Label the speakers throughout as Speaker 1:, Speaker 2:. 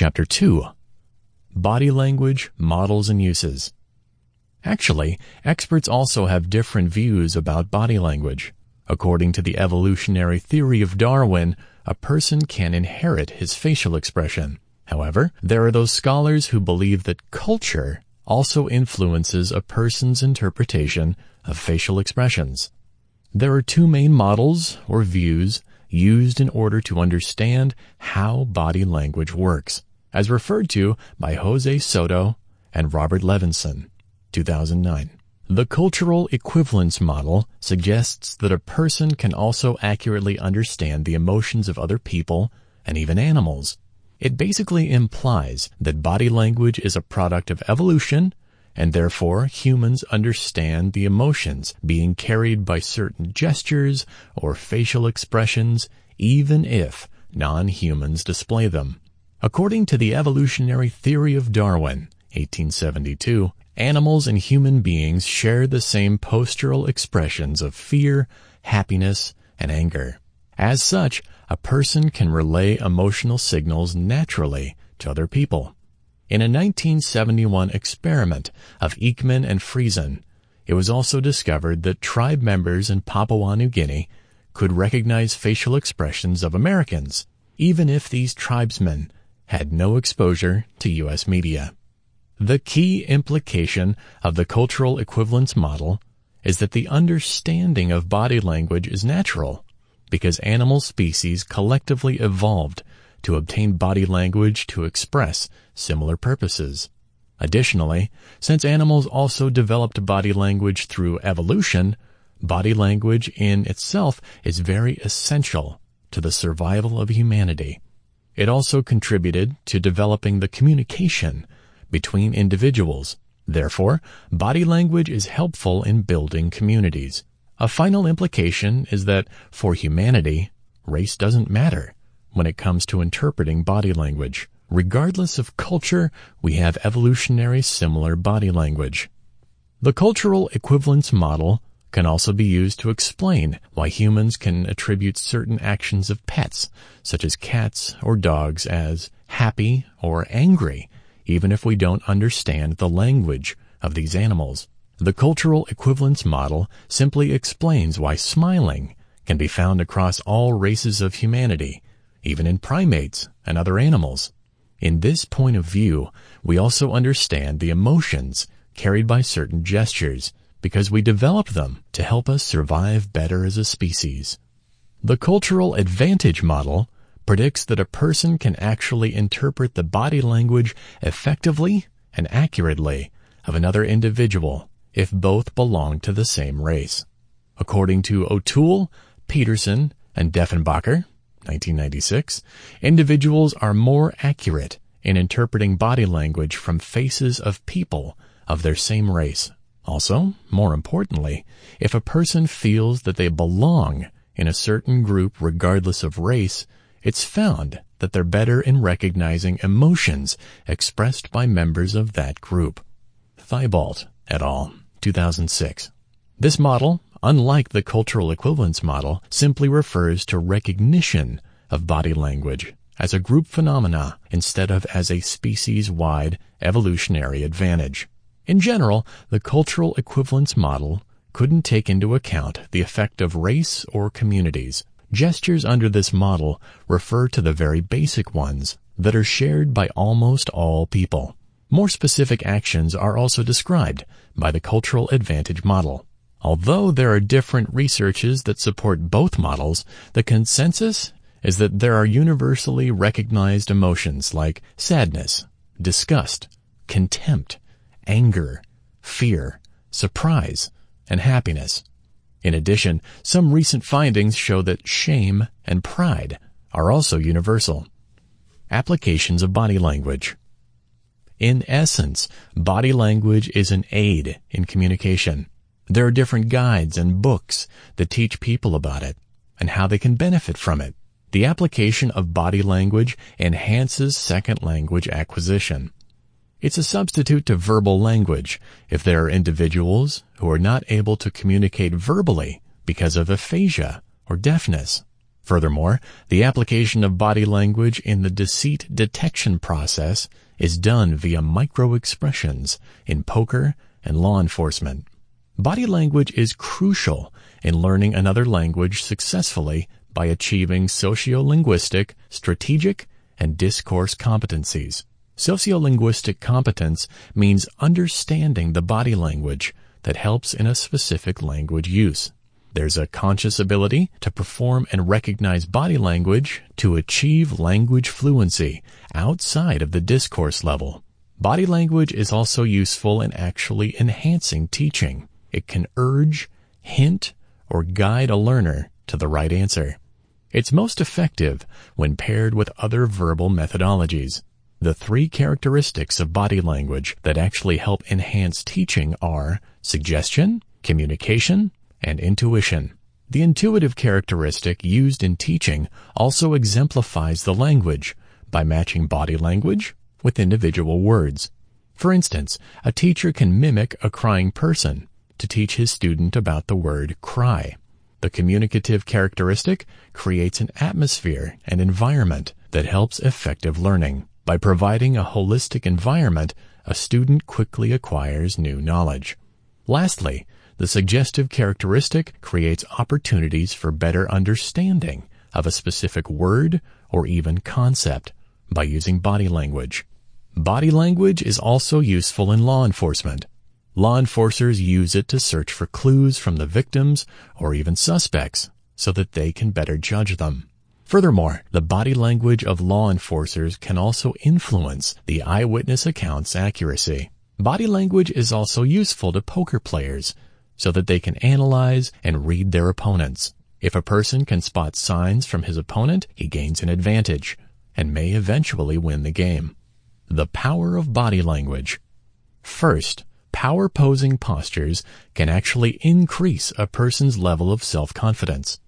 Speaker 1: Chapter 2 Body Language, Models and Uses. Actually, experts also have different views about body language. According to the evolutionary theory of Darwin, a person can inherit his facial expression. However, there are those scholars who believe that culture also influences a person's interpretation of facial expressions. There are two main models or views used in order to understand how body language works, as referred to by Jose Soto and Robert Levenson, 2009. The cultural equivalence model suggests that a person can also accurately understand the emotions of other people and even animals. It basically implies that body language is a product of evolution and therefore humans understand the emotions being carried by certain gestures or facial expressions even if non-humans display them. According to the evolutionary theory of Darwin, 1872, animals and human beings share the same postural expressions of fear, happiness, and anger. As such, a person can relay emotional signals naturally to other people. In a 1971 experiment of Ekman and Friesen, it was also discovered that tribe members in Papua New Guinea could recognize facial expressions of Americans, even if these tribesmen had no exposure to U.S. media. The key implication of the cultural equivalence model is that the understanding of body language is natural because animal species collectively evolved to obtain body language to express similar purposes. Additionally, since animals also developed body language through evolution, body language in itself is very essential to the survival of humanity. It also contributed to developing the communication between individuals. Therefore, body language is helpful in building communities. A final implication is that for humanity, race doesn't matter when it comes to interpreting body language. Regardless of culture, we have evolutionary similar body language. The cultural equivalence model can also be used to explain why humans can attribute certain actions of pets, such as cats or dogs, as happy or angry even if we don't understand the language of these animals. The cultural equivalence model simply explains why smiling can be found across all races of humanity, even in primates and other animals. In this point of view, we also understand the emotions carried by certain gestures because we developed them to help us survive better as a species. The cultural advantage model predicts that a person can actually interpret the body language effectively and accurately of another individual if both belong to the same race. According to O'Toole, Peterson, and Deffenbacher, 1996, individuals are more accurate in interpreting body language from faces of people of their same race. Also, more importantly, if a person feels that they belong in a certain group regardless of race, it's found that they're better in recognizing emotions expressed by members of that group. Thibault et al., 2006. This model, unlike the cultural equivalence model, simply refers to recognition of body language as a group phenomena instead of as a species-wide evolutionary advantage. In general, the cultural equivalence model couldn't take into account the effect of race or communities, Gestures under this model refer to the very basic ones that are shared by almost all people. More specific actions are also described by the cultural advantage model. Although there are different researches that support both models, the consensus is that there are universally recognized emotions like sadness, disgust, contempt, anger, fear, surprise, and happiness. In addition, some recent findings show that shame and pride are also universal. Applications of body language. In essence, body language is an aid in communication. There are different guides and books that teach people about it and how they can benefit from it. The application of body language enhances second language acquisition. It's a substitute to verbal language if there are individuals who are not able to communicate verbally because of aphasia or deafness. Furthermore, the application of body language in the deceit detection process is done via micro-expressions in poker and law enforcement. Body language is crucial in learning another language successfully by achieving sociolinguistic, strategic, and discourse competencies. Sociolinguistic competence means understanding the body language that helps in a specific language use. There's a conscious ability to perform and recognize body language to achieve language fluency outside of the discourse level. Body language is also useful in actually enhancing teaching. It can urge, hint, or guide a learner to the right answer. It's most effective when paired with other verbal methodologies. The three characteristics of body language that actually help enhance teaching are suggestion, communication, and intuition. The intuitive characteristic used in teaching also exemplifies the language by matching body language with individual words. For instance, a teacher can mimic a crying person to teach his student about the word cry. The communicative characteristic creates an atmosphere and environment that helps effective learning. By providing a holistic environment, a student quickly acquires new knowledge. Lastly, the suggestive characteristic creates opportunities for better understanding of a specific word or even concept by using body language. Body language is also useful in law enforcement. Law enforcers use it to search for clues from the victims or even suspects so that they can better judge them. Furthermore, the body language of law enforcers can also influence the eyewitness account's accuracy. Body language is also useful to poker players so that they can analyze and read their opponents. If a person can spot signs from his opponent, he gains an advantage and may eventually win the game. The power of body language. First, power posing postures can actually increase a person's level of self-confidence.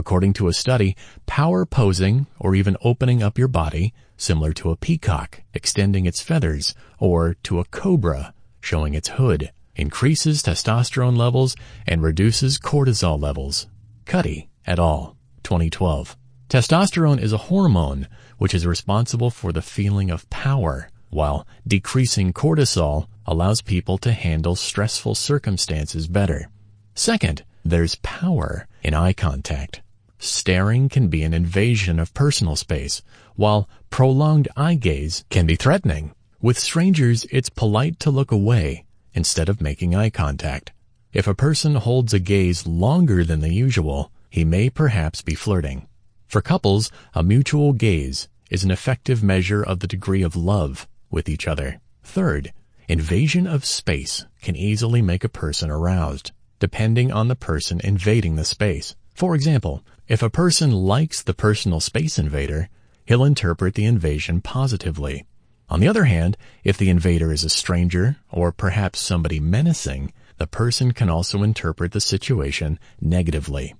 Speaker 1: According to a study, power posing or even opening up your body, similar to a peacock extending its feathers or to a cobra showing its hood, increases testosterone levels and reduces cortisol levels. Cuddy et al. 2012. Testosterone is a hormone which is responsible for the feeling of power, while decreasing cortisol allows people to handle stressful circumstances better. Second, there's power in eye contact. Staring can be an invasion of personal space, while prolonged eye gaze can be threatening. With strangers, it's polite to look away instead of making eye contact. If a person holds a gaze longer than the usual, he may perhaps be flirting. For couples, a mutual gaze is an effective measure of the degree of love with each other. Third, invasion of space can easily make a person aroused, depending on the person invading the space. For example, if a person likes the personal space invader, he'll interpret the invasion positively. On the other hand, if the invader is a stranger or perhaps somebody menacing, the person can also interpret the situation negatively.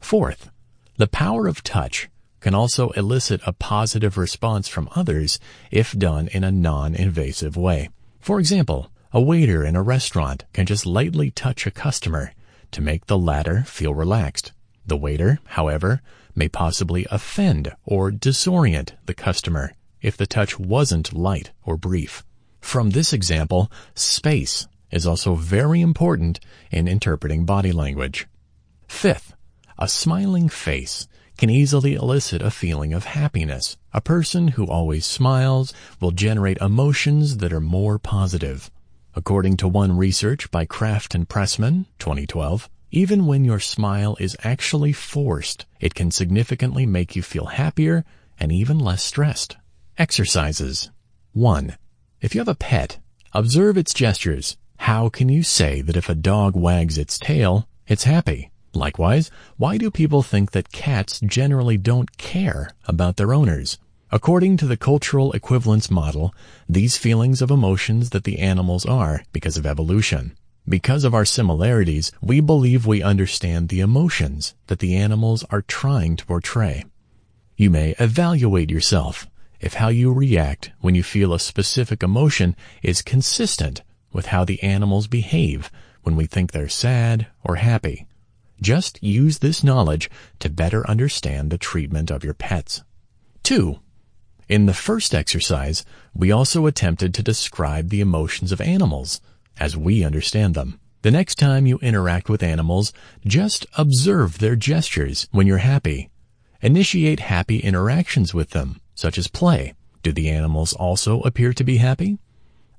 Speaker 1: Fourth, the power of touch can also elicit a positive response from others if done in a non-invasive way. For example, a waiter in a restaurant can just lightly touch a customer to make the latter feel relaxed. The waiter, however, may possibly offend or disorient the customer if the touch wasn't light or brief. From this example, space is also very important in interpreting body language. Fifth, a smiling face can easily elicit a feeling of happiness. A person who always smiles will generate emotions that are more positive. According to one research by Kraft and Pressman, 2012, even when your smile is actually forced, it can significantly make you feel happier and even less stressed. Exercises. 1. If you have a pet, observe its gestures. How can you say that if a dog wags its tail, it's happy? Likewise, why do people think that cats generally don't care about their owners? According to the cultural equivalence model, these feelings of emotions that the animals are because of evolution. Because of our similarities, we believe we understand the emotions that the animals are trying to portray. You may evaluate yourself if how you react when you feel a specific emotion is consistent with how the animals behave when we think they're sad or happy. Just use this knowledge to better understand the treatment of your pets. 2. In the first exercise, we also attempted to describe the emotions of animals as we understand them. The next time you interact with animals, just observe their gestures when you're happy. Initiate happy interactions with them, such as play. Do the animals also appear to be happy?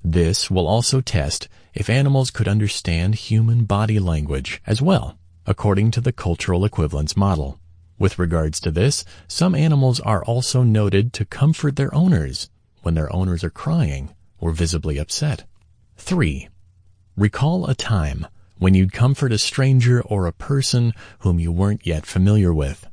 Speaker 1: This will also test if animals could understand human body language as well, according to the cultural equivalence model. With regards to this, some animals are also noted to comfort their owners when their owners are crying or visibly upset. 3. Recall a time when you'd comfort a stranger or a person whom you weren't yet familiar with.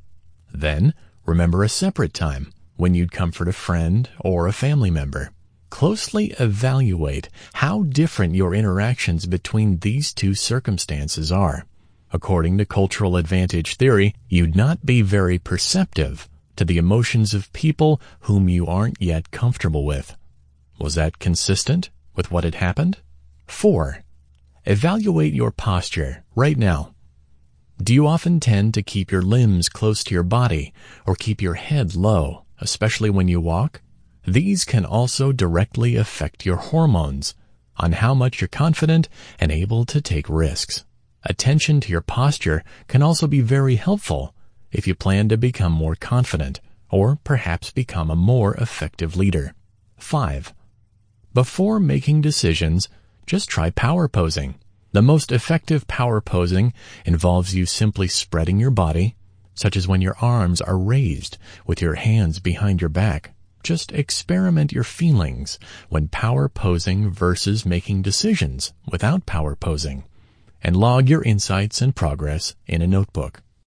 Speaker 1: Then, remember a separate time when you'd comfort a friend or a family member. Closely evaluate how different your interactions between these two circumstances are. According to cultural advantage theory, you'd not be very perceptive to the emotions of people whom you aren't yet comfortable with. Was that consistent with what had happened? 4. Evaluate your posture right now. Do you often tend to keep your limbs close to your body or keep your head low, especially when you walk? These can also directly affect your hormones on how much you're confident and able to take risks. Attention to your posture can also be very helpful if you plan to become more confident or perhaps become a more effective leader. 5. Before making decisions, just try power posing. The most effective power posing involves you simply spreading your body, such as when your arms are raised with your hands behind your back. Just experiment your feelings when power posing versus making decisions without power posing, and log your insights and progress in a notebook.